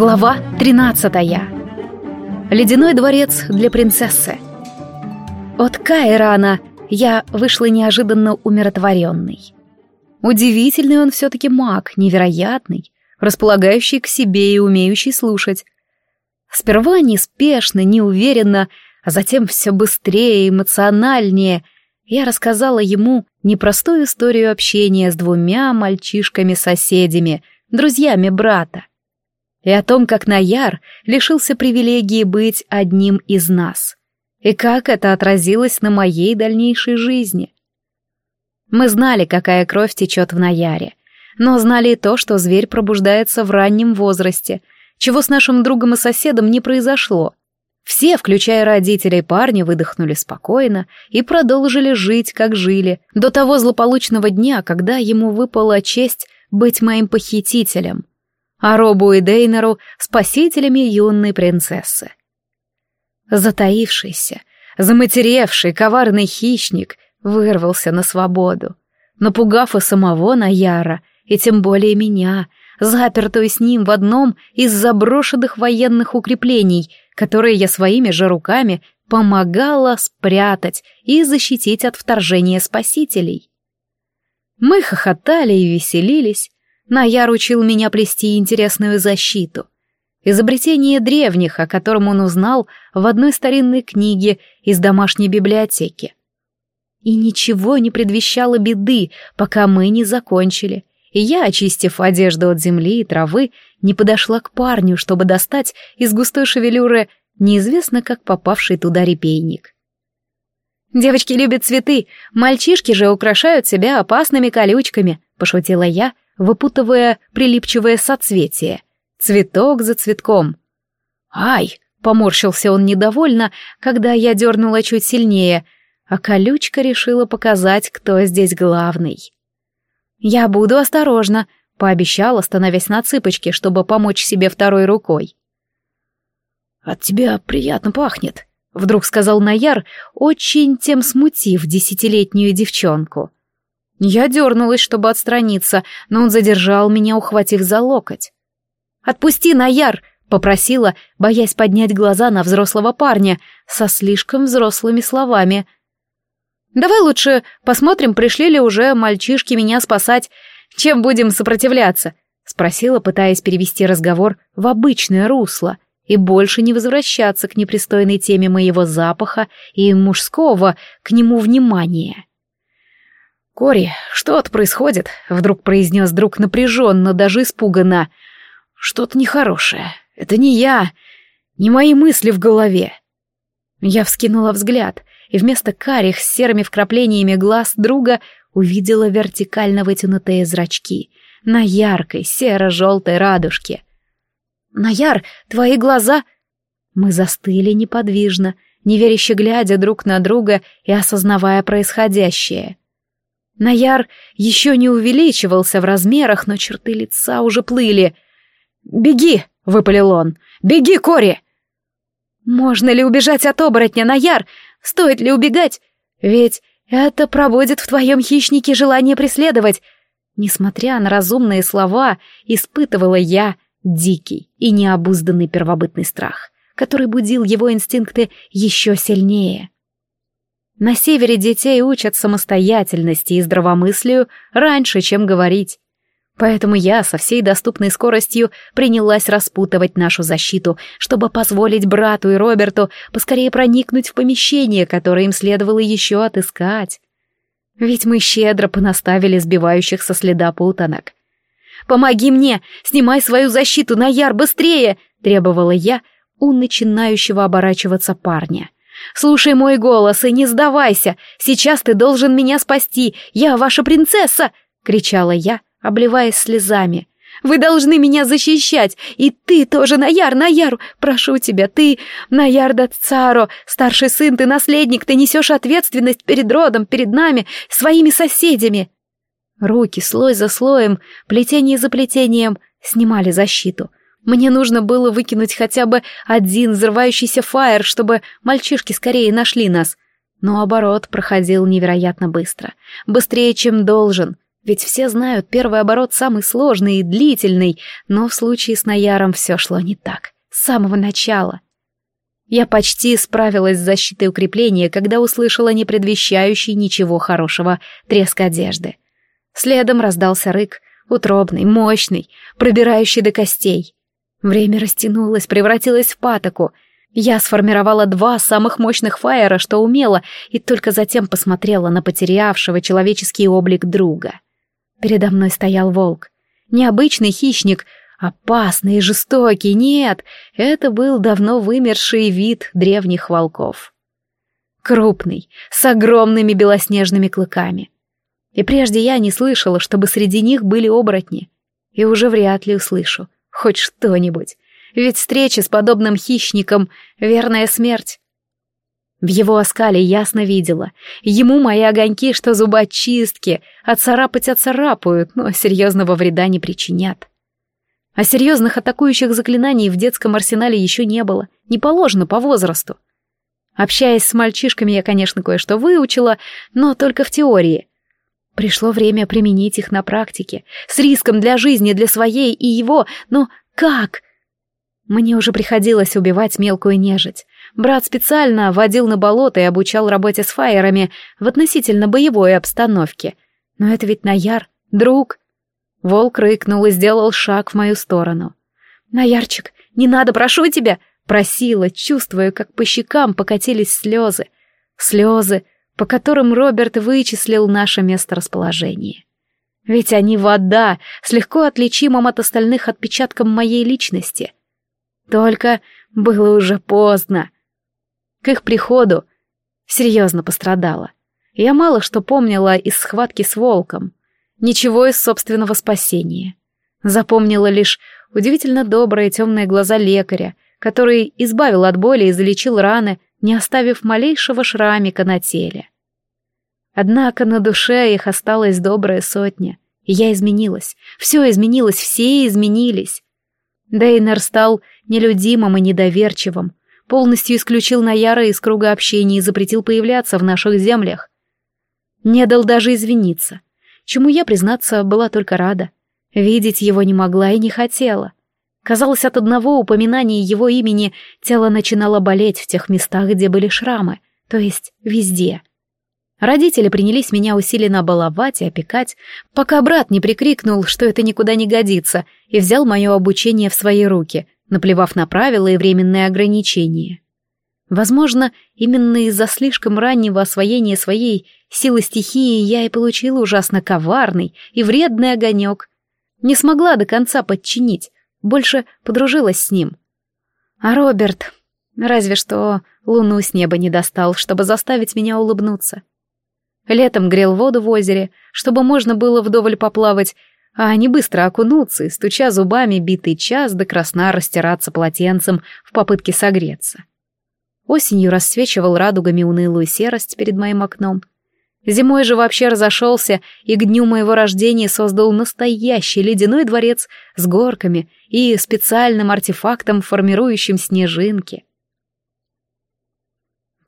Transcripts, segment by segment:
Глава 13 Ледяной дворец для принцессы. От Кайрана я вышла неожиданно умиротворенной. Удивительный он все-таки маг, невероятный, располагающий к себе и умеющий слушать. Сперва неспешно, неуверенно, а затем все быстрее, эмоциональнее. Я рассказала ему непростую историю общения с двумя мальчишками-соседями, друзьями брата и о том, как Наяр лишился привилегии быть одним из нас, и как это отразилось на моей дальнейшей жизни. Мы знали, какая кровь течет в Наяре, но знали и то, что зверь пробуждается в раннем возрасте, чего с нашим другом и соседом не произошло. Все, включая родителей парня, выдохнули спокойно и продолжили жить, как жили, до того злополучного дня, когда ему выпала честь быть моим похитителем а Робу и Дейнеру — спасителями юной принцессы. Затаившийся, заматеревший коварный хищник вырвался на свободу, напугав и самого Наяра, и тем более меня, запертую с ним в одном из заброшенных военных укреплений, которые я своими же руками помогала спрятать и защитить от вторжения спасителей. Мы хохотали и веселились, Наяр учил меня плести интересную защиту. Изобретение древних, о котором он узнал в одной старинной книге из домашней библиотеки. И ничего не предвещало беды, пока мы не закончили. И я, очистив одежду от земли и травы, не подошла к парню, чтобы достать из густой шевелюры неизвестно как попавший туда репейник. «Девочки любят цветы, мальчишки же украшают себя опасными колючками», — пошутила я, выпутывая прилипчивое соцветие, цветок за цветком. «Ай!» — поморщился он недовольно, когда я дернула чуть сильнее, а колючка решила показать, кто здесь главный. «Я буду осторожна», — пообещала, становясь на цыпочке, чтобы помочь себе второй рукой. «От тебя приятно пахнет», — вдруг сказал Наяр, очень тем смутив десятилетнюю девчонку. Я дернулась, чтобы отстраниться, но он задержал меня, ухватив за локоть. «Отпусти, Наяр!» — попросила, боясь поднять глаза на взрослого парня со слишком взрослыми словами. «Давай лучше посмотрим, пришли ли уже мальчишки меня спасать, чем будем сопротивляться?» — спросила, пытаясь перевести разговор в обычное русло и больше не возвращаться к непристойной теме моего запаха и мужского к нему внимания. «Кори, что-то происходит», — вдруг произнес друг напряженно, даже испуганно. «Что-то нехорошее. Это не я, не мои мысли в голове». Я вскинула взгляд, и вместо карих с серыми вкраплениями глаз друга увидела вертикально вытянутые зрачки на яркой серо-желтой радужке. «Наяр, твои глаза...» Мы застыли неподвижно, неверяще глядя друг на друга и осознавая происходящее. Наяр еще не увеличивался в размерах, но черты лица уже плыли. «Беги!» — выпалил он. «Беги, Кори!» «Можно ли убежать от оборотня, Наяр? Стоит ли убегать? Ведь это проводит в твоем хищнике желание преследовать». Несмотря на разумные слова, испытывала я дикий и необузданный первобытный страх, который будил его инстинкты еще сильнее. На севере детей учат самостоятельности и здравомыслию раньше, чем говорить. Поэтому я со всей доступной скоростью принялась распутывать нашу защиту, чтобы позволить брату и Роберту поскорее проникнуть в помещение, которое им следовало еще отыскать. Ведь мы щедро понаставили сбивающих со следа путанок. «Помоги мне! Снимай свою защиту, на яр быстрее!» — требовала я у начинающего оборачиваться парня — Слушай мой голос и не сдавайся. Сейчас ты должен меня спасти. Я ваша принцесса!» — кричала я, обливаясь слезами. «Вы должны меня защищать! И ты тоже, Наяр, Наяр! Прошу тебя, ты, Наяр Датцаро, старший сын, ты наследник, ты несешь ответственность перед родом, перед нами, своими соседями!» Руки слой за слоем, плетение за плетением снимали защиту — мне нужно было выкинуть хотя бы один взрывающийся фаер, чтобы мальчишки скорее нашли нас. Но оборот проходил невероятно быстро. Быстрее, чем должен. Ведь все знают, первый оборот самый сложный и длительный, но в случае с Наяром все шло не так. С самого начала. Я почти справилась с защитой укрепления, когда услышала не предвещающий ничего хорошего треск одежды. Следом раздался рык, утробный, мощный, пробирающий до костей. Время растянулось, превратилось в патоку. Я сформировала два самых мощных фаера, что умела, и только затем посмотрела на потерявшего человеческий облик друга. Передо мной стоял волк. Необычный хищник, опасный и жестокий, нет, это был давно вымерший вид древних волков. Крупный, с огромными белоснежными клыками. И прежде я не слышала, чтобы среди них были оборотни. И уже вряд ли услышу — Хоть что-нибудь. Ведь встреча с подобным хищником — верная смерть. В его оскале ясно видела. Ему мои огоньки, что зубочистки, отцарапать отцарапают, но серьезного вреда не причинят. А серьезных атакующих заклинаний в детском арсенале еще не было, не положено по возрасту. Общаясь с мальчишками, я, конечно, кое-что выучила, но только в теории. Пришло время применить их на практике, с риском для жизни, для своей и его, но как? Мне уже приходилось убивать мелкую нежить. Брат специально водил на болото и обучал работе с фаерами в относительно боевой обстановке. Но это ведь Наяр, друг. Волк рыкнул и сделал шаг в мою сторону. «Наярчик, не надо, прошу тебя!» Просила, чувствуя, как по щекам покатились слезы. Слезы, по которым Роберт вычислил наше месторасположение. Ведь они вода, с легко отличимым от остальных отпечатком моей личности. Только было уже поздно. К их приходу серьезно пострадала. Я мало что помнила из схватки с волком. Ничего из собственного спасения. Запомнила лишь удивительно добрые темные глаза лекаря, который избавил от боли и залечил раны, не оставив малейшего шрамика на теле. Однако на душе их осталось добрая сотня. Я изменилась. Все изменилось, все изменились. Дейнер стал нелюдимым и недоверчивым. Полностью исключил Наяра из круга общения и запретил появляться в наших землях. Не дал даже извиниться. Чему я, признаться, была только рада. Видеть его не могла и не хотела. Казалось, от одного упоминания его имени тело начинало болеть в тех местах, где были шрамы, то есть везде — Родители принялись меня усиленно баловать и опекать, пока брат не прикрикнул, что это никуда не годится, и взял мое обучение в свои руки, наплевав на правила и временные ограничения. Возможно, именно из-за слишком раннего освоения своей силы стихии я и получила ужасно коварный и вредный огонек. Не смогла до конца подчинить, больше подружилась с ним. А Роберт... Разве что луну с неба не достал, чтобы заставить меня улыбнуться. Летом грел воду в озере, чтобы можно было вдоволь поплавать, а они быстро окунутся и, стуча зубами, битый час до красна растираться полотенцем в попытке согреться. Осенью рассвечивал радугами унылую серость перед моим окном. Зимой же вообще разошелся и к дню моего рождения создал настоящий ледяной дворец с горками и специальным артефактом, формирующим снежинки.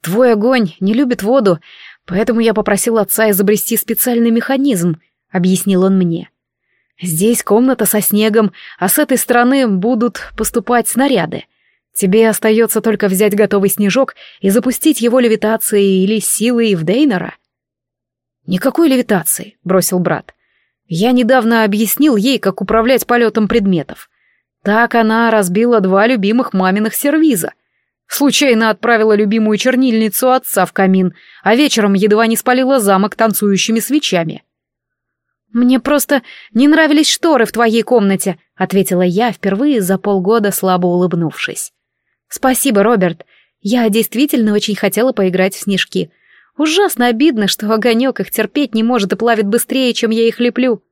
«Твой огонь не любит воду, поэтому я попросил отца изобрести специальный механизм», — объяснил он мне. «Здесь комната со снегом, а с этой стороны будут поступать снаряды. Тебе остается только взять готовый снежок и запустить его левитацией или силой в Дейнера». «Никакой левитации», — бросил брат. «Я недавно объяснил ей, как управлять полетом предметов. Так она разбила два любимых маминых сервиза — Случайно отправила любимую чернильницу отца в камин, а вечером едва не спалила замок танцующими свечами. «Мне просто не нравились шторы в твоей комнате», — ответила я, впервые за полгода слабо улыбнувшись. «Спасибо, Роберт. Я действительно очень хотела поиграть в снежки. Ужасно обидно, что огонек их терпеть не может и плавит быстрее, чем я их леплю».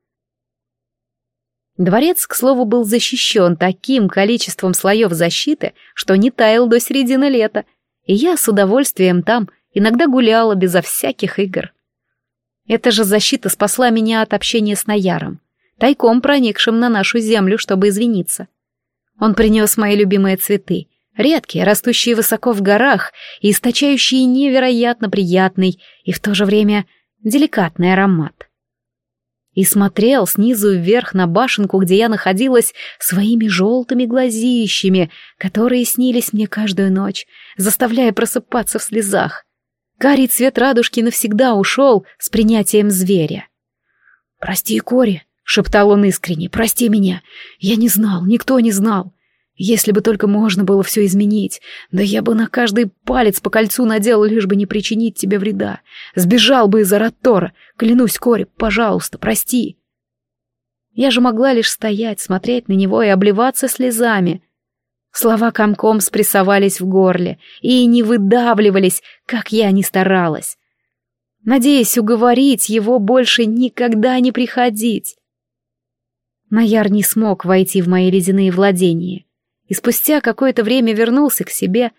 Дворец, к слову, был защищен таким количеством слоев защиты, что не таял до середины лета, и я с удовольствием там иногда гуляла безо всяких игр. Эта же защита спасла меня от общения с Наяром, тайком проникшим на нашу землю, чтобы извиниться. Он принес мои любимые цветы, редкие, растущие высоко в горах и источающие невероятно приятный и в то же время деликатный аромат и смотрел снизу вверх на башенку, где я находилась, своими желтыми глазищами, которые снились мне каждую ночь, заставляя просыпаться в слезах. Гарий цвет радужки навсегда ушел с принятием зверя. «Прости, Кори», — шептал он искренне, — «прости меня. Я не знал, никто не знал. Если бы только можно было все изменить, да я бы на каждый палец по кольцу надел, лишь бы не причинить тебе вреда. Сбежал бы из Араттора. Клянусь, Кори, пожалуйста, прости. Я же могла лишь стоять, смотреть на него и обливаться слезами. Слова комком спрессовались в горле и не выдавливались, как я ни старалась. Надеясь уговорить его больше никогда не приходить. Наяр не смог войти в мои ледяные владения и спустя какое-то время вернулся к себе,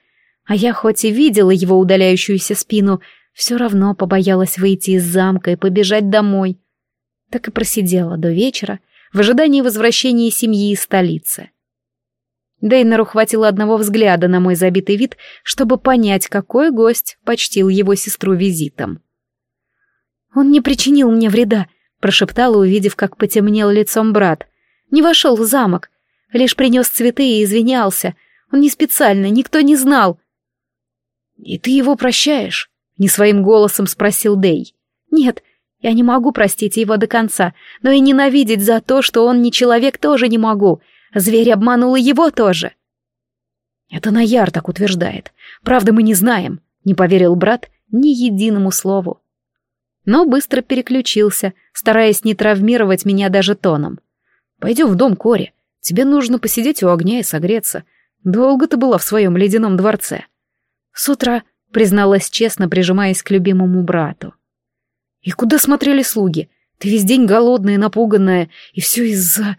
а я хоть и видела его удаляющуюся спину, все равно побоялась выйти из замка и побежать домой. Так и просидела до вечера в ожидании возвращения семьи из столицы. Дейнеру хватило одного взгляда на мой забитый вид, чтобы понять, какой гость почтил его сестру визитом. «Он не причинил мне вреда», — прошептала, увидев, как потемнел лицом брат. «Не вошел в замок, Лишь принес цветы и извинялся. Он не специально, никто не знал. «И ты его прощаешь?» — не своим голосом спросил Дей. «Нет, я не могу простить его до конца, но и ненавидеть за то, что он не человек, тоже не могу. Зверь обманул и его тоже». «Это Наяр так утверждает. Правда, мы не знаем», — не поверил брат ни единому слову. Но быстро переключился, стараясь не травмировать меня даже тоном. «Пойдем в дом Кори. Тебе нужно посидеть у огня и согреться. Долго ты была в своем ледяном дворце. С утра призналась честно, прижимаясь к любимому брату. И куда смотрели слуги? Ты весь день голодная, напуганная, и все из-за...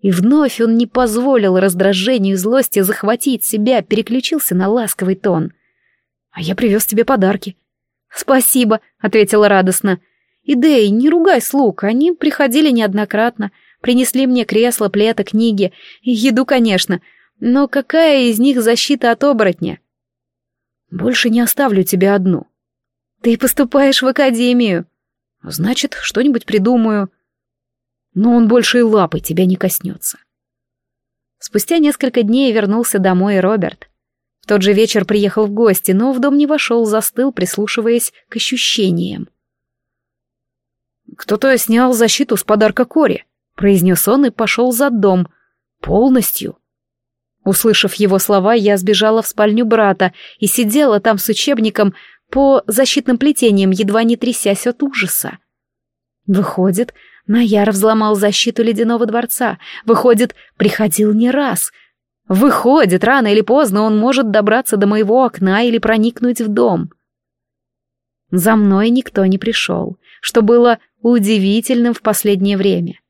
И вновь он не позволил раздражению и злости захватить себя, переключился на ласковый тон. «А я привез тебе подарки». «Спасибо», — ответила радостно. «Идеи, не ругай слуг, они приходили неоднократно, принесли мне кресло, плето, книги, еду, конечно, но какая из них защита от оборотня? Больше не оставлю тебя одну. Ты поступаешь в академию. Значит, что-нибудь придумаю. Но он больше и лапой тебя не коснется. Спустя несколько дней вернулся домой Роберт. В тот же вечер приехал в гости, но в дом не вошел, застыл, прислушиваясь к ощущениям. «Кто-то снял защиту с подарка Кори», произнес он и пошел за дом. Полностью. Услышав его слова, я сбежала в спальню брата и сидела там с учебником по защитным плетениям, едва не трясясь от ужаса. Выходит, Наяр взломал защиту ледяного дворца. Выходит, приходил не раз. Выходит, рано или поздно он может добраться до моего окна или проникнуть в дом. За мной никто не пришел, что было удивительным в последнее время.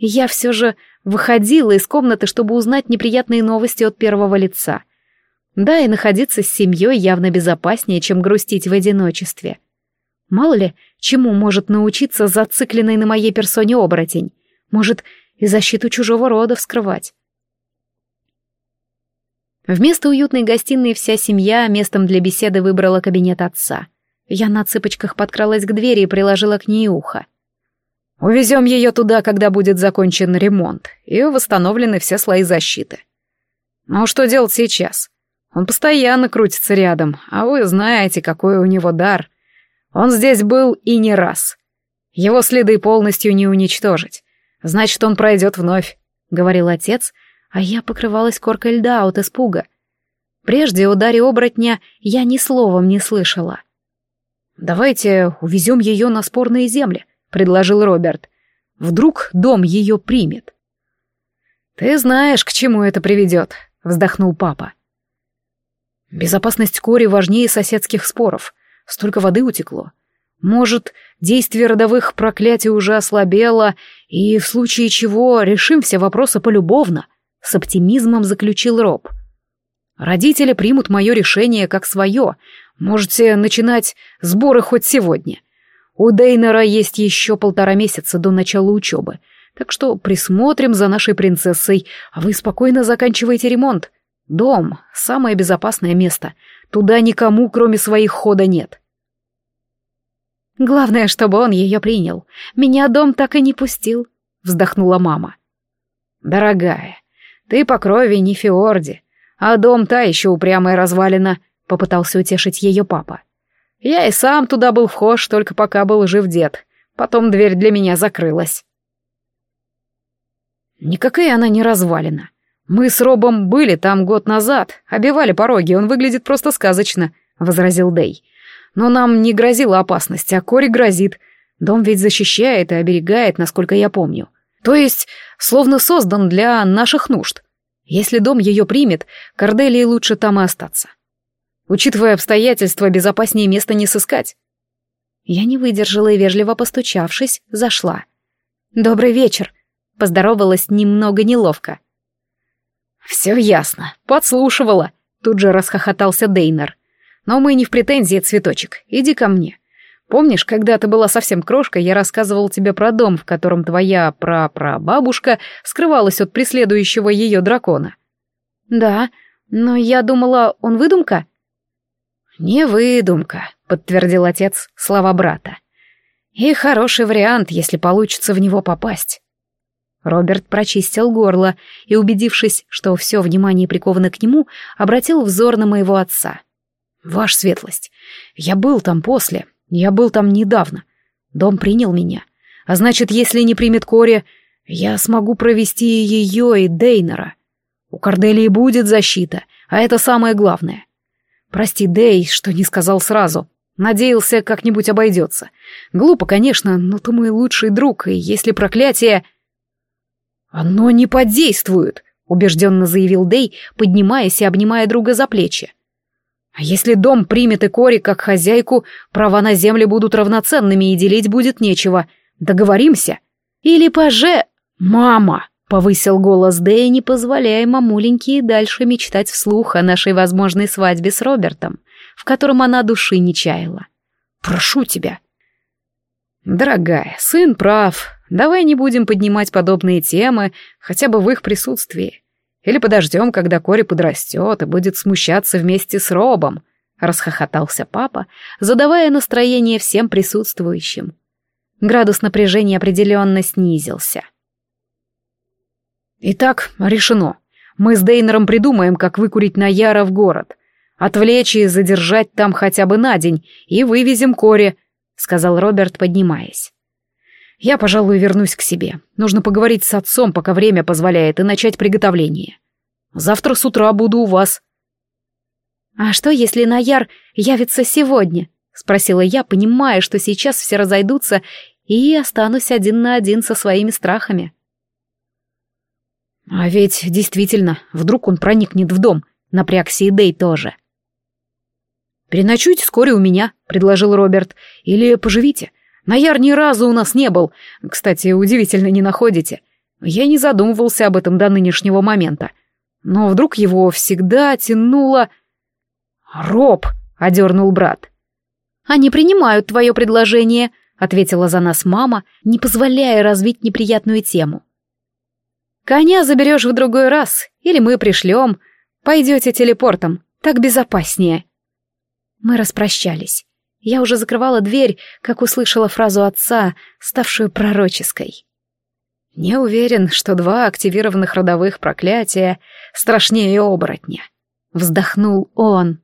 Я все же выходила из комнаты, чтобы узнать неприятные новости от первого лица. Да, и находиться с семьей явно безопаснее, чем грустить в одиночестве. Мало ли, чему может научиться зацикленный на моей персоне оборотень. Может, и защиту чужого рода вскрывать. Вместо уютной гостиной вся семья местом для беседы выбрала кабинет отца. Я на цыпочках подкралась к двери и приложила к ней ухо. Увезем ее туда, когда будет закончен ремонт и восстановлены все слои защиты. Но что делать сейчас? Он постоянно крутится рядом, а вы знаете, какой у него дар. Он здесь был и не раз. Его следы полностью не уничтожить. Значит, он пройдет вновь, — говорил отец, а я покрывалась коркой льда от испуга. Прежде о даре оборотня я ни словом не слышала. «Давайте увезем ее на спорные земли», — предложил Роберт. «Вдруг дом ее примет?» «Ты знаешь, к чему это приведет», — вздохнул папа. «Безопасность Кори важнее соседских споров. Столько воды утекло. Может, действие родовых проклятий уже ослабело, и в случае чего решим все вопросы полюбовно», — с оптимизмом заключил Роб. «Родители примут мое решение как свое. Можете начинать сборы хоть сегодня. У Дейнера есть еще полтора месяца до начала учебы, так что присмотрим за нашей принцессой, а вы спокойно заканчивайте ремонт. Дом — самое безопасное место. Туда никому, кроме своих, хода нет. Главное, чтобы он ее принял. Меня дом так и не пустил, — вздохнула мама. Дорогая, ты по крови не Фиорди, а дом та еще упрямая развалина, — попытался утешить ее папа. Я и сам туда был вхож, только пока был жив дед. Потом дверь для меня закрылась. Никакая она не развалина. Мы с Робом были там год назад, обивали пороги, он выглядит просто сказочно, — возразил Дей. Но нам не грозила опасность, а Кори грозит. Дом ведь защищает и оберегает, насколько я помню. То есть, словно создан для наших нужд. Если дом ее примет, Корделии лучше там и остаться. Учитывая обстоятельства, безопаснее места не сыскать. Я не выдержала и, вежливо постучавшись, зашла. «Добрый вечер!» — поздоровалась немного неловко. «Все ясно, подслушивала!» — тут же расхохотался Дейнер. «Но мы не в претензии, цветочек, иди ко мне. Помнишь, когда ты была совсем крошкой, я рассказывал тебе про дом, в котором твоя прапрабабушка скрывалась от преследующего ее дракона?» «Да, но я думала, он выдумка?» «Не выдумка», — подтвердил отец слова брата. «И хороший вариант, если получится в него попасть». Роберт прочистил горло и, убедившись, что все внимание приковано к нему, обратил взор на моего отца. «Ваша светлость, я был там после, я был там недавно. Дом принял меня. А значит, если не примет Кори, я смогу провести ее и Дейнера. У Корделии будет защита, а это самое главное. Прости, Дэй, что не сказал сразу. Надеялся, как-нибудь обойдется. Глупо, конечно, но ты мой лучший друг, и если проклятие... Оно не подействует, убежденно заявил Дэй, поднимаясь и обнимая друга за плечи. А если дом примет и Кори как хозяйку, права на земле будут равноценными и делить будет нечего. Договоримся? Или поже... Мама! Повысил голос Дэя, не позволяя мамуленьке и дальше мечтать вслух о нашей возможной свадьбе с Робертом, в котором она души не чаяла. «Прошу тебя!» «Дорогая, сын прав. Давай не будем поднимать подобные темы, хотя бы в их присутствии. Или подождем, когда Кори подрастет и будет смущаться вместе с Робом», — расхохотался папа, задавая настроение всем присутствующим. Градус напряжения определенно снизился. — Итак, решено. Мы с Дейнером придумаем, как выкурить Наяра в город. Отвлечь и задержать там хотя бы на день, и вывезем Кори, — сказал Роберт, поднимаясь. Я, пожалуй, вернусь к себе. Нужно поговорить с отцом, пока время позволяет, и начать приготовление. Завтра с утра буду у вас. А что, если Наяр явится сегодня? — спросила я, понимая, что сейчас все разойдутся, и останусь один на один со своими страхами. — а ведь действительно, вдруг он проникнет в дом, напрягся и Дэй тоже. «Переночуйте вскоре у меня», — предложил Роберт. «Или поживите. Наяр ни разу у нас не был. Кстати, удивительно, не находите. Я не задумывался об этом до нынешнего момента. Но вдруг его всегда тянуло...» «Роб!» — одернул брат. «Они принимают твое предложение», — ответила за нас мама, не позволяя развить неприятную тему. Коня заберешь в другой раз, или мы пришлем. Пойдете телепортом, так безопаснее. Мы распрощались. Я уже закрывала дверь, как услышала фразу отца, ставшую пророческой. Не уверен, что два активированных родовых проклятия страшнее оборотня. Вздохнул он.